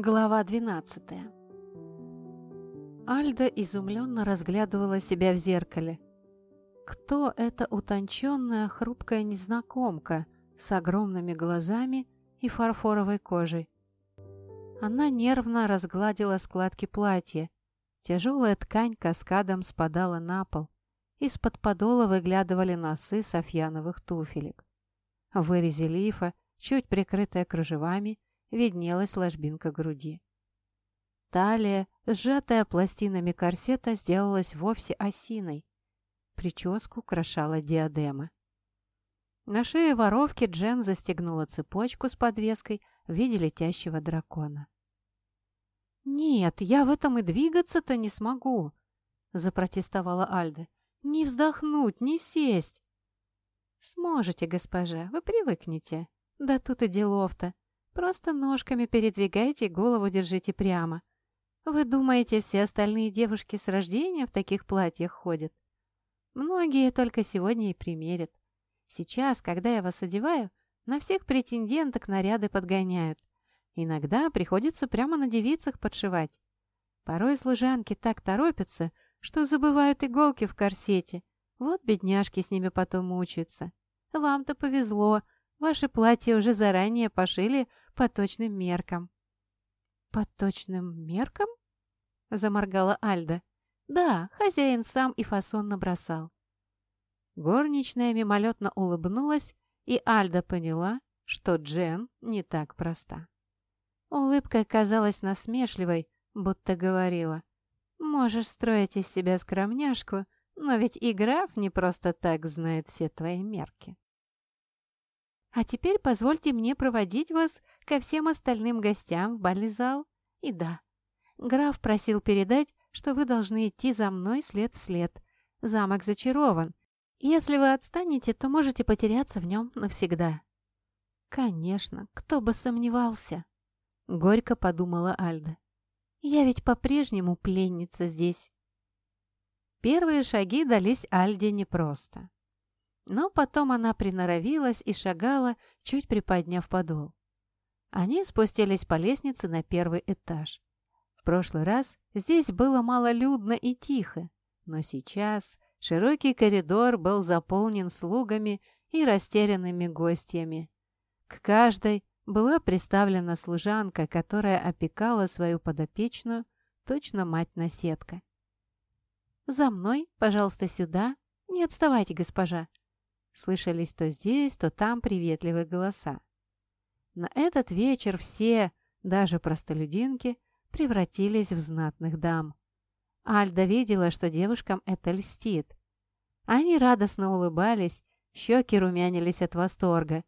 Глава 12 Альда изумленно разглядывала себя в зеркале. Кто эта утонченная, хрупкая незнакомка с огромными глазами и фарфоровой кожей? Она нервно разгладила складки платья. Тяжелая ткань каскадом спадала на пол. Из-под подола выглядывали носы софьяновых туфелек. В вырезе лифа, чуть прикрытая кружевами, виднелась ложбинка груди. Талия, сжатая пластинами корсета, сделалась вовсе осиной. Прическу украшала диадема. На шее воровки Джен застегнула цепочку с подвеской в виде летящего дракона. «Нет, я в этом и двигаться-то не смогу», — запротестовала Альда. «Не вздохнуть, не сесть». «Сможете, госпожа, вы привыкнете. Да тут и делов-то. Просто ножками передвигайте, голову держите прямо. Вы думаете, все остальные девушки с рождения в таких платьях ходят? Многие только сегодня и примерят. Сейчас, когда я вас одеваю, на всех претенденток наряды подгоняют. Иногда приходится прямо на девицах подшивать. Порой служанки так торопятся, что забывают иголки в корсете. Вот бедняжки с ними потом мучаются. Вам-то повезло, Ваши платья уже заранее пошили по точным меркам». «По точным меркам?» — заморгала Альда. «Да, хозяин сам и фасон набросал». Горничная мимолетно улыбнулась, и Альда поняла, что Джен не так проста. Улыбка казалась насмешливой, будто говорила, «Можешь строить из себя скромняшку, но ведь и граф не просто так знает все твои мерки». А теперь позвольте мне проводить вас ко всем остальным гостям в бальный зал. И да, граф просил передать, что вы должны идти за мной след в след. Замок зачарован. Если вы отстанете, то можете потеряться в нем навсегда». «Конечно, кто бы сомневался», — горько подумала Альда. «Я ведь по-прежнему пленница здесь». Первые шаги дались Альде непросто. Но потом она приноровилась и шагала, чуть приподняв подол. Они спустились по лестнице на первый этаж. В прошлый раз здесь было малолюдно и тихо, но сейчас широкий коридор был заполнен слугами и растерянными гостями. К каждой была приставлена служанка, которая опекала свою подопечную, точно мать-наседка. «За мной, пожалуйста, сюда. Не отставайте, госпожа», Слышались то здесь, то там приветливые голоса. На этот вечер все, даже простолюдинки, превратились в знатных дам. Альда видела, что девушкам это льстит. Они радостно улыбались, щеки румянились от восторга.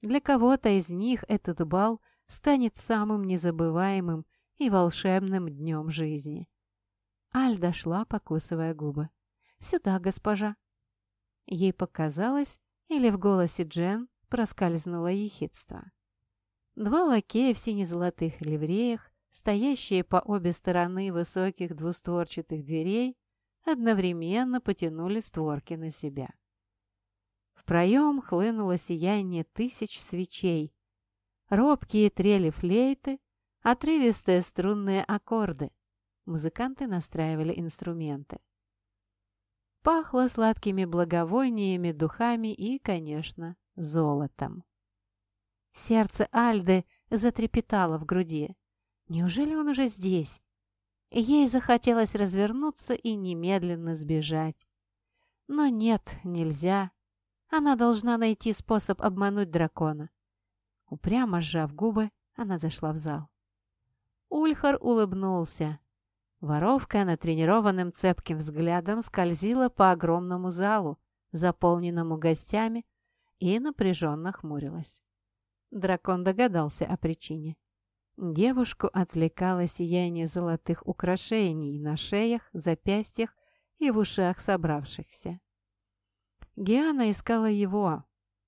Для кого-то из них этот бал станет самым незабываемым и волшебным днем жизни. Альда шла, покусывая губы. «Сюда, госпожа!» Ей показалось, или в голосе Джен проскользнуло ехидство. Два лакея в сине-золотых ливреях, стоящие по обе стороны высоких двустворчатых дверей, одновременно потянули створки на себя. В проем хлынуло сияние тысяч свечей, робкие трели флейты, отрывистые струнные аккорды. Музыканты настраивали инструменты. Пахло сладкими благовониями, духами и, конечно, золотом. Сердце Альды затрепетало в груди. Неужели он уже здесь? Ей захотелось развернуться и немедленно сбежать. Но нет, нельзя. Она должна найти способ обмануть дракона. Упрямо сжав губы, она зашла в зал. Ульхар улыбнулся. Воровка натренированным цепким взглядом скользила по огромному залу, заполненному гостями, и напряженно хмурилась. Дракон догадался о причине. Девушку отвлекало сияние золотых украшений на шеях, запястьях и в ушах собравшихся. Гиана искала его,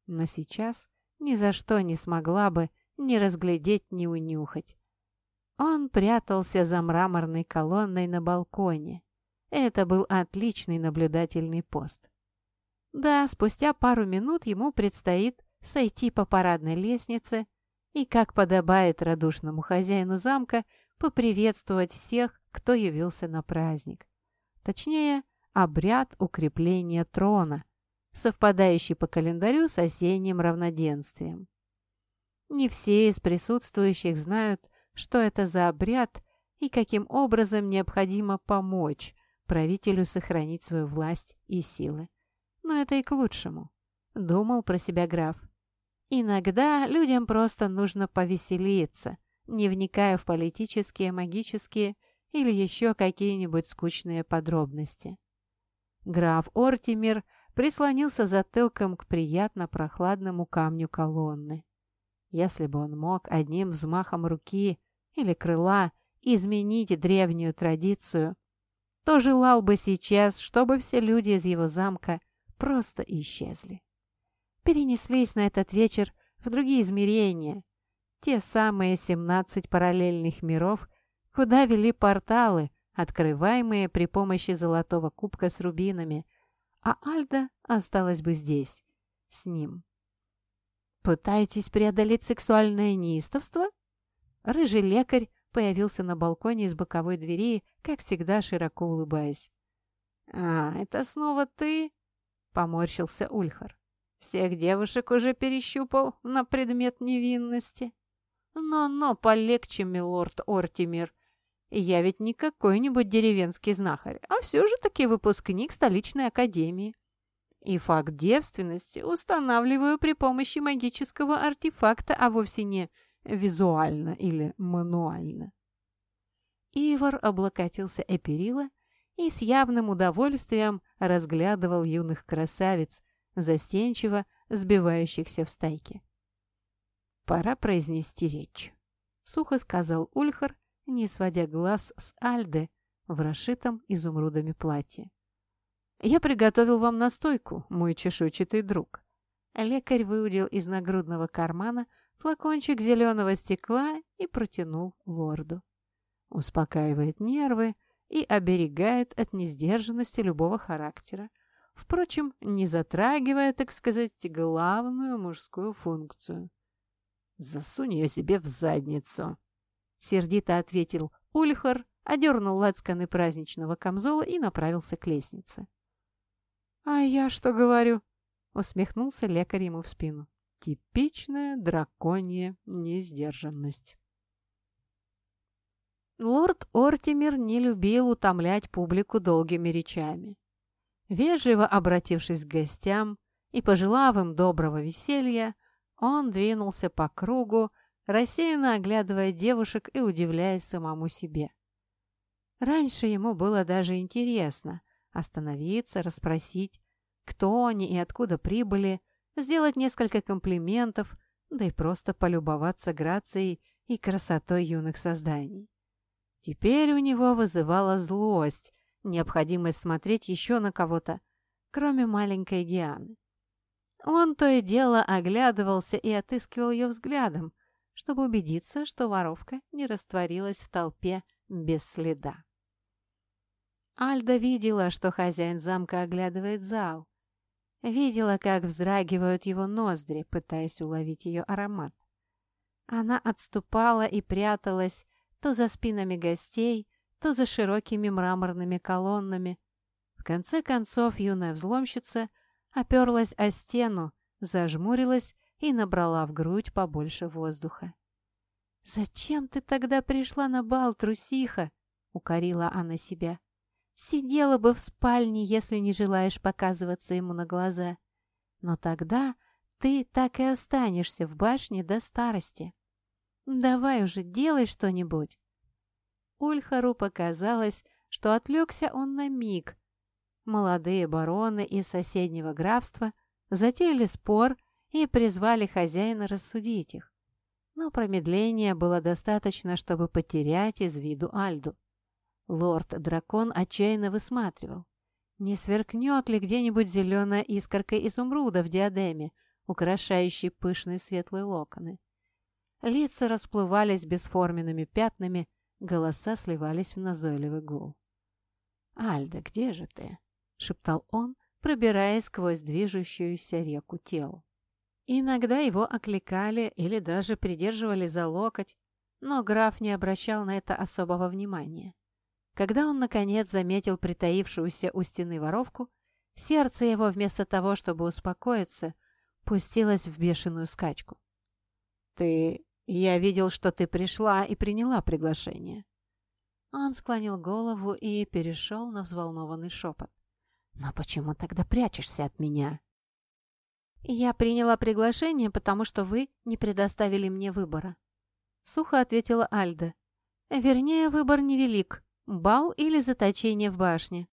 но сейчас ни за что не смогла бы ни разглядеть, ни унюхать. Он прятался за мраморной колонной на балконе. Это был отличный наблюдательный пост. Да, спустя пару минут ему предстоит сойти по парадной лестнице, и, как подобает радушному хозяину замка, поприветствовать всех, кто явился на праздник. Точнее, обряд укрепления трона, совпадающий по календарю с осенним равноденствием. Не все из присутствующих знают, что это за обряд и каким образом необходимо помочь правителю сохранить свою власть и силы. Но это и к лучшему, думал про себя граф. Иногда людям просто нужно повеселиться, не вникая в политические, магические или еще какие-нибудь скучные подробности. Граф Ортимир прислонился затылком к приятно прохладному камню колонны. Если бы он мог одним взмахом руки или крыла изменить древнюю традицию, то желал бы сейчас, чтобы все люди из его замка просто исчезли. Перенеслись на этот вечер в другие измерения, те самые 17 параллельных миров, куда вели порталы, открываемые при помощи золотого кубка с рубинами, а Альда осталась бы здесь, с ним. «Пытаетесь преодолеть сексуальное неистовство?» Рыжий лекарь появился на балконе из боковой двери, как всегда широко улыбаясь. «А, это снова ты?» — поморщился Ульхар. «Всех девушек уже перещупал на предмет невинности». «Но-но, полегче, милорд Ортимир. Я ведь не какой-нибудь деревенский знахарь, а все же таки выпускник столичной академии. И факт девственности устанавливаю при помощи магического артефакта, а вовсе не визуально или мануально. Ивар облокотился о перила и с явным удовольствием разглядывал юных красавиц, застенчиво сбивающихся в стайке. «Пора произнести речь», — сухо сказал Ульхар, не сводя глаз с Альды в расшитом изумрудами платье. «Я приготовил вам настойку, мой чешуйчатый друг». Лекарь выудил из нагрудного кармана флакончик зеленого стекла и протянул лорду. Успокаивает нервы и оберегает от несдержанности любого характера. Впрочем, не затрагивая, так сказать, главную мужскую функцию. «Засунь ее себе в задницу!» Сердито ответил Ульхар, одернул лацканы праздничного камзола и направился к лестнице. «А я что говорю?» — усмехнулся лекарь ему в спину. «Типичная драконья несдержанность». Лорд Ортимер не любил утомлять публику долгими речами. Вежливо обратившись к гостям и пожелав им доброго веселья, он двинулся по кругу, рассеянно оглядывая девушек и удивляясь самому себе. Раньше ему было даже интересно, остановиться, расспросить, кто они и откуда прибыли, сделать несколько комплиментов, да и просто полюбоваться грацией и красотой юных созданий. Теперь у него вызывала злость, необходимость смотреть еще на кого-то, кроме маленькой Дианы. Он то и дело оглядывался и отыскивал ее взглядом, чтобы убедиться, что воровка не растворилась в толпе без следа. Альда видела, что хозяин замка оглядывает зал. Видела, как вздрагивают его ноздри, пытаясь уловить ее аромат. Она отступала и пряталась то за спинами гостей, то за широкими мраморными колоннами. В конце концов юная взломщица оперлась о стену, зажмурилась и набрала в грудь побольше воздуха. «Зачем ты тогда пришла на бал, трусиха?» — укорила она себя. Сидела бы в спальне, если не желаешь показываться ему на глаза. Но тогда ты так и останешься в башне до старости. Давай уже, делай что-нибудь. Ульхару показалось, что отвлекся он на миг. Молодые бароны из соседнего графства затеяли спор и призвали хозяина рассудить их. Но промедления было достаточно, чтобы потерять из виду Альду. Лорд-дракон отчаянно высматривал. Не сверкнет ли где-нибудь зеленая искорка изумруда в диадеме, украшающей пышные светлые локоны? Лица расплывались бесформенными пятнами, голоса сливались в назойливый гул. «Альда, где же ты?» — шептал он, пробираясь сквозь движущуюся реку тел. Иногда его окликали или даже придерживали за локоть, но граф не обращал на это особого внимания. Когда он, наконец, заметил притаившуюся у стены воровку, сердце его, вместо того, чтобы успокоиться, пустилось в бешеную скачку. «Ты... Я видел, что ты пришла и приняла приглашение». Он склонил голову и перешел на взволнованный шепот. «Но почему тогда прячешься от меня?» «Я приняла приглашение, потому что вы не предоставили мне выбора», — сухо ответила Альда. «Вернее, выбор невелик. Бал или заточение в башне?»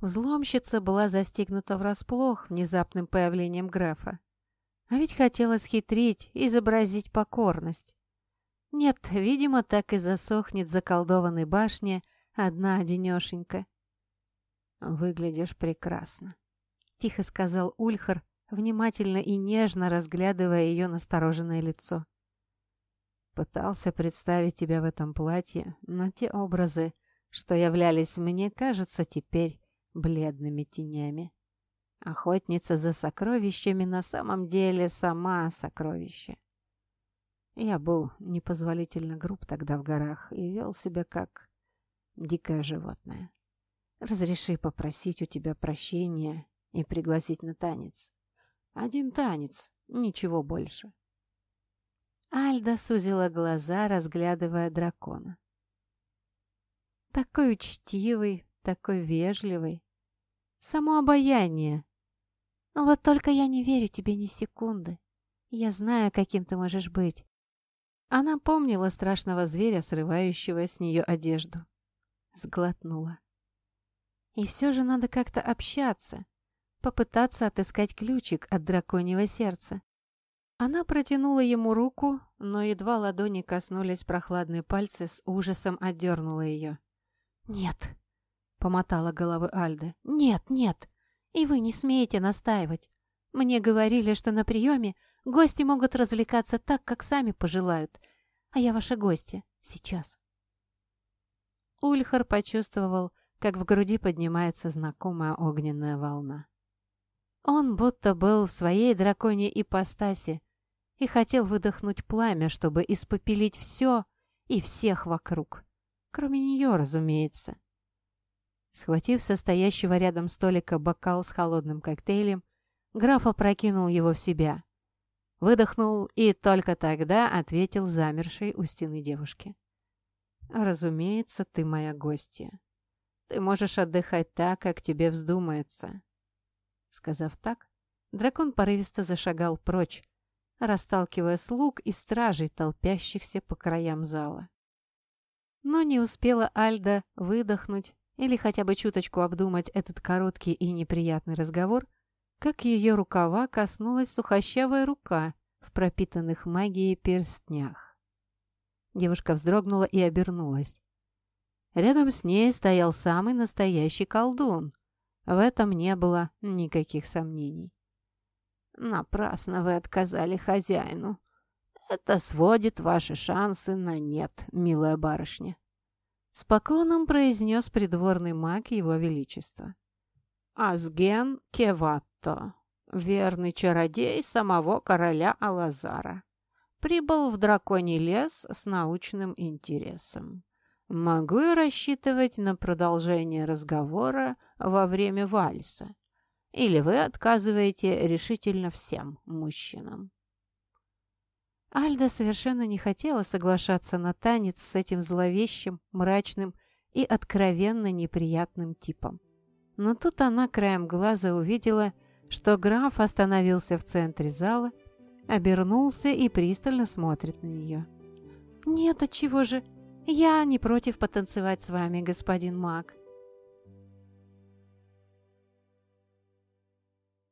Взломщица была застигнута врасплох внезапным появлением графа. А ведь хотела схитрить, изобразить покорность. Нет, видимо, так и засохнет в заколдованной башне одна одинешенька. «Выглядишь прекрасно», — тихо сказал Ульхар, внимательно и нежно разглядывая ее настороженное лицо. Пытался представить тебя в этом платье, но те образы, что являлись мне, кажется, теперь бледными тенями. Охотница за сокровищами на самом деле сама сокровище. Я был непозволительно груб тогда в горах и вел себя как дикое животное. Разреши попросить у тебя прощения и пригласить на танец. Один танец, ничего больше. Альда сузила глаза, разглядывая дракона. Такой учтивый, такой вежливый. Само обаяние. Вот только я не верю тебе ни секунды. Я знаю, каким ты можешь быть. Она помнила страшного зверя, срывающего с нее одежду. Сглотнула. И все же надо как-то общаться, попытаться отыскать ключик от драконьего сердца. Она протянула ему руку, но едва ладони коснулись прохладные пальцы, с ужасом отдернула ее. «Нет», — помотала головой Альда, — «нет, нет, и вы не смеете настаивать. Мне говорили, что на приеме гости могут развлекаться так, как сами пожелают, а я ваша гостья сейчас». Ульхар почувствовал, как в груди поднимается знакомая огненная волна. Он будто был в своей драконьей ипостаси и хотел выдохнуть пламя, чтобы испопелить все и всех вокруг. Кроме нее, разумеется. Схватив состоящего рядом столика бокал с холодным коктейлем, граф опрокинул его в себя. Выдохнул и только тогда ответил замершей у стены девушке. «Разумеется, ты моя гостья. Ты можешь отдыхать так, как тебе вздумается». Сказав так, дракон порывисто зашагал прочь, расталкивая слуг и стражей, толпящихся по краям зала. Но не успела Альда выдохнуть или хотя бы чуточку обдумать этот короткий и неприятный разговор, как ее рукава коснулась сухощавая рука в пропитанных магией перстнях. Девушка вздрогнула и обернулась. Рядом с ней стоял самый настоящий колдун. В этом не было никаких сомнений. «Напрасно вы отказали хозяину. Это сводит ваши шансы на нет, милая барышня». С поклоном произнес придворный маг его величества. «Азген Кеватто, верный чародей самого короля Алазара, прибыл в драконий лес с научным интересом. Могу рассчитывать на продолжение разговора во время вальса? Или вы отказываете решительно всем мужчинам? Альда совершенно не хотела соглашаться на танец с этим зловещим, мрачным и откровенно неприятным типом. Но тут она краем глаза увидела, что граф остановился в центре зала, обернулся и пристально смотрит на нее. «Нет, отчего же? Я не против потанцевать с вами, господин маг.